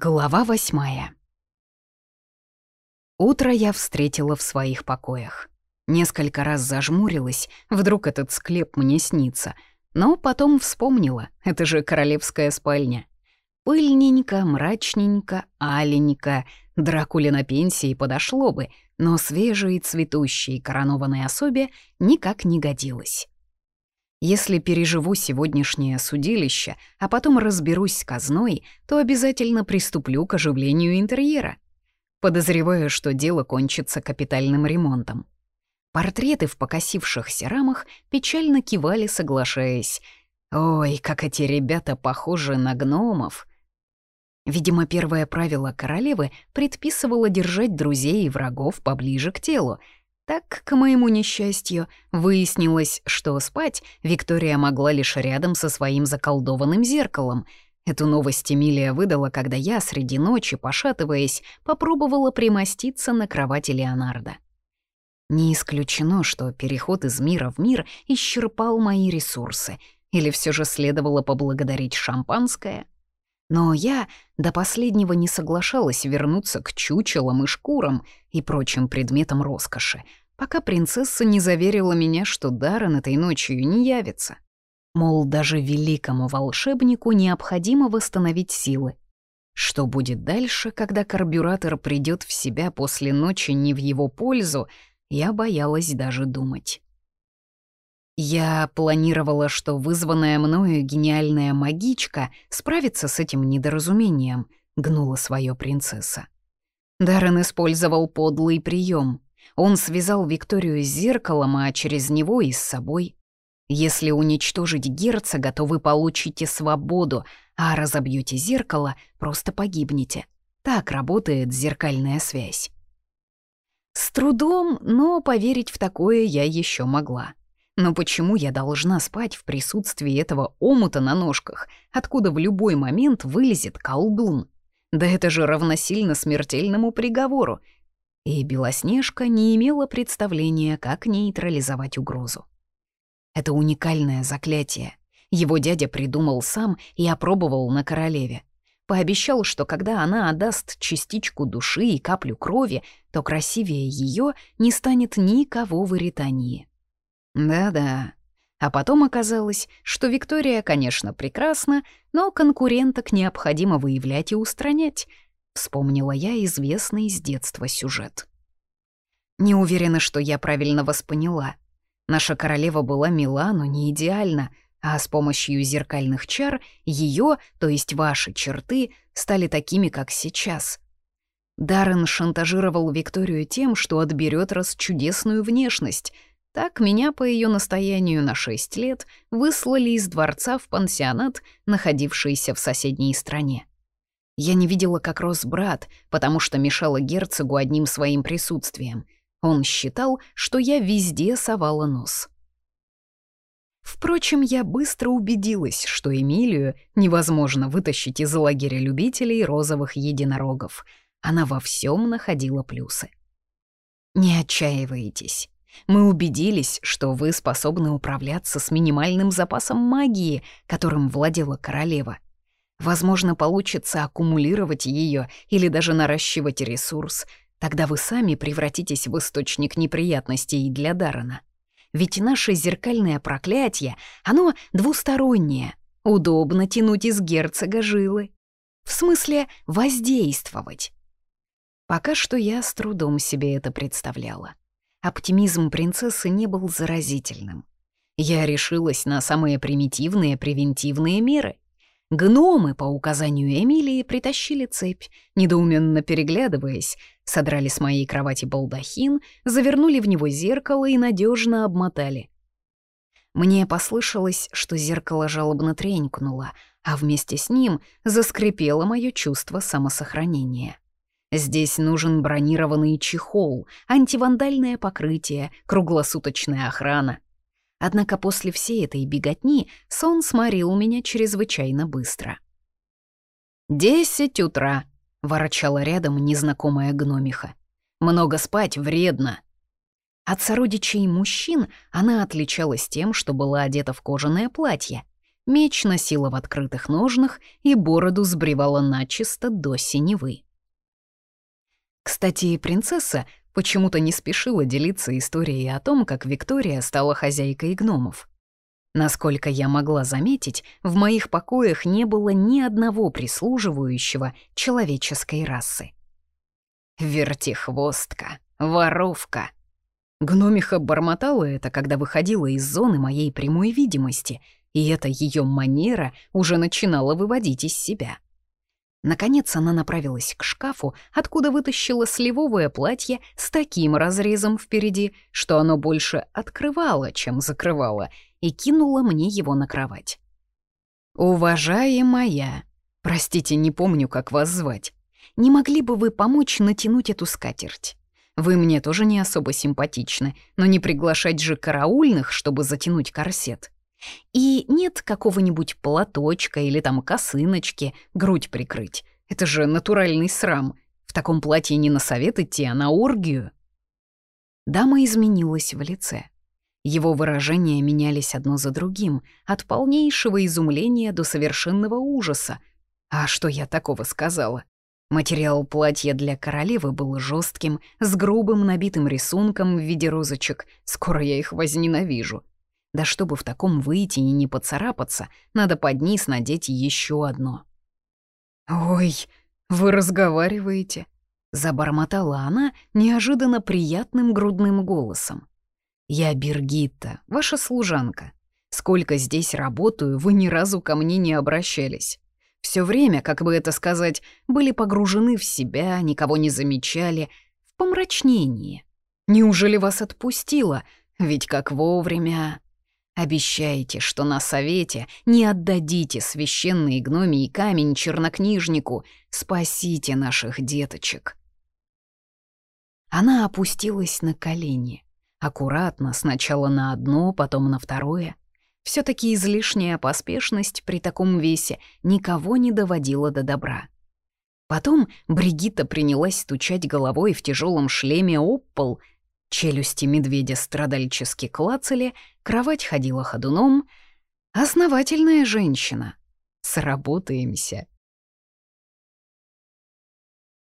Глава восьмая. Утро я встретила в своих покоях. Несколько раз зажмурилась, вдруг этот склеп мне снится, но потом вспомнила, это же королевская спальня. Пыльненько, мрачненько, аленько, Дракуле на пенсии подошло бы, но свежей, цветущей, коронованной особе никак не годилось. Если переживу сегодняшнее судилище, а потом разберусь с казной, то обязательно приступлю к оживлению интерьера. Подозреваю, что дело кончится капитальным ремонтом. Портреты в покосившихся рамах печально кивали, соглашаясь. «Ой, как эти ребята похожи на гномов!» Видимо, первое правило королевы предписывало держать друзей и врагов поближе к телу — так, к моему несчастью, выяснилось, что спать Виктория могла лишь рядом со своим заколдованным зеркалом. Эту новость Эмилия выдала, когда я среди ночи, пошатываясь, попробовала примоститься на кровати Леонардо. Не исключено, что переход из мира в мир исчерпал мои ресурсы, или все же следовало поблагодарить шампанское. Но я до последнего не соглашалась вернуться к чучелам и шкурам и прочим предметам роскоши, пока принцесса не заверила меня, что Даррен этой ночью не явится. Мол, даже великому волшебнику необходимо восстановить силы. Что будет дальше, когда карбюратор придет в себя после ночи не в его пользу, я боялась даже думать. Я планировала, что вызванная мною гениальная магичка справится с этим недоразумением, гнула свое принцесса. Даррен использовал подлый прием. Он связал Викторию с зеркалом, а через него и с собой. Если уничтожить герцога, то вы получите свободу, а разобьете зеркало, просто погибнете. Так работает зеркальная связь. С трудом, но поверить в такое я еще могла. Но почему я должна спать в присутствии этого омута на ножках, откуда в любой момент вылезет колдун? Да это же равносильно смертельному приговору, и Белоснежка не имела представления, как нейтрализовать угрозу. Это уникальное заклятие. Его дядя придумал сам и опробовал на королеве. Пообещал, что когда она отдаст частичку души и каплю крови, то красивее ее не станет никого в Иритании. Да-да. А потом оказалось, что Виктория, конечно, прекрасна, но конкуренток необходимо выявлять и устранять — Вспомнила я известный с детства сюжет. Не уверена, что я правильно воспоняла. Наша королева была мила, но не идеальна, а с помощью зеркальных чар ее, то есть ваши черты, стали такими, как сейчас. Даррен шантажировал Викторию тем, что отберет расчудесную внешность. Так меня, по ее настоянию на шесть лет, выслали из дворца в пансионат, находившийся в соседней стране. Я не видела, как рос брат, потому что мешала герцогу одним своим присутствием. Он считал, что я везде совала нос. Впрочем, я быстро убедилась, что Эмилию невозможно вытащить из лагеря любителей розовых единорогов. Она во всем находила плюсы. Не отчаивайтесь. Мы убедились, что вы способны управляться с минимальным запасом магии, которым владела королева — Возможно, получится аккумулировать ее или даже наращивать ресурс. Тогда вы сами превратитесь в источник неприятностей для Дарана. Ведь наше зеркальное проклятие, оно двустороннее. Удобно тянуть из герцога жилы. В смысле воздействовать. Пока что я с трудом себе это представляла. Оптимизм принцессы не был заразительным. Я решилась на самые примитивные превентивные меры — Гномы, по указанию Эмилии, притащили цепь, недоуменно переглядываясь, содрали с моей кровати балдахин, завернули в него зеркало и надежно обмотали. Мне послышалось, что зеркало жалобно тренькнуло, а вместе с ним заскрипело мое чувство самосохранения. Здесь нужен бронированный чехол, антивандальное покрытие, круглосуточная охрана — Однако после всей этой беготни сон сморил меня чрезвычайно быстро. «Десять утра», — ворочала рядом незнакомая гномиха. «Много спать вредно». От сородичей мужчин она отличалась тем, что была одета в кожаное платье. меч носила в открытых ножнах и бороду сбривала начисто до синевы. Кстати, принцесса почему-то не спешила делиться историей о том, как Виктория стала хозяйкой гномов. Насколько я могла заметить, в моих покоях не было ни одного прислуживающего человеческой расы. Вертихвостка, воровка. Гномиха бормотала это, когда выходила из зоны моей прямой видимости, и эта ее манера уже начинала выводить из себя. Наконец она направилась к шкафу, откуда вытащила сливовое платье с таким разрезом впереди, что оно больше открывало, чем закрывало, и кинула мне его на кровать. «Уважаемая, простите, не помню, как вас звать, не могли бы вы помочь натянуть эту скатерть? Вы мне тоже не особо симпатичны, но не приглашать же караульных, чтобы затянуть корсет. И нет какого-нибудь платочка или там косыночки, грудь прикрыть. Это же натуральный срам. В таком платье не на совет идти, а на оргию. Дама изменилась в лице. Его выражения менялись одно за другим, от полнейшего изумления до совершенного ужаса. А что я такого сказала? Материал платья для королевы был жестким, с грубым набитым рисунком в виде розочек. Скоро я их возненавижу. Да чтобы в таком выйти и не поцарапаться, надо под низ надеть еще одно. «Ой, вы разговариваете?» — забормотала она неожиданно приятным грудным голосом. «Я Бергитта, ваша служанка. Сколько здесь работаю, вы ни разу ко мне не обращались. Все время, как бы это сказать, были погружены в себя, никого не замечали, в помрачнении. Неужели вас отпустило? Ведь как вовремя... Обещайте, что на совете не отдадите священный гномий камень чернокнижнику. Спасите наших деточек. Она опустилась на колени. Аккуратно, сначала на одно, потом на второе. все таки излишняя поспешность при таком весе никого не доводила до добра. Потом Бригитта принялась стучать головой в тяжелом шлеме об пол — Челюсти медведя страдальчески клацали, кровать ходила ходуном. Основательная женщина. Сработаемся.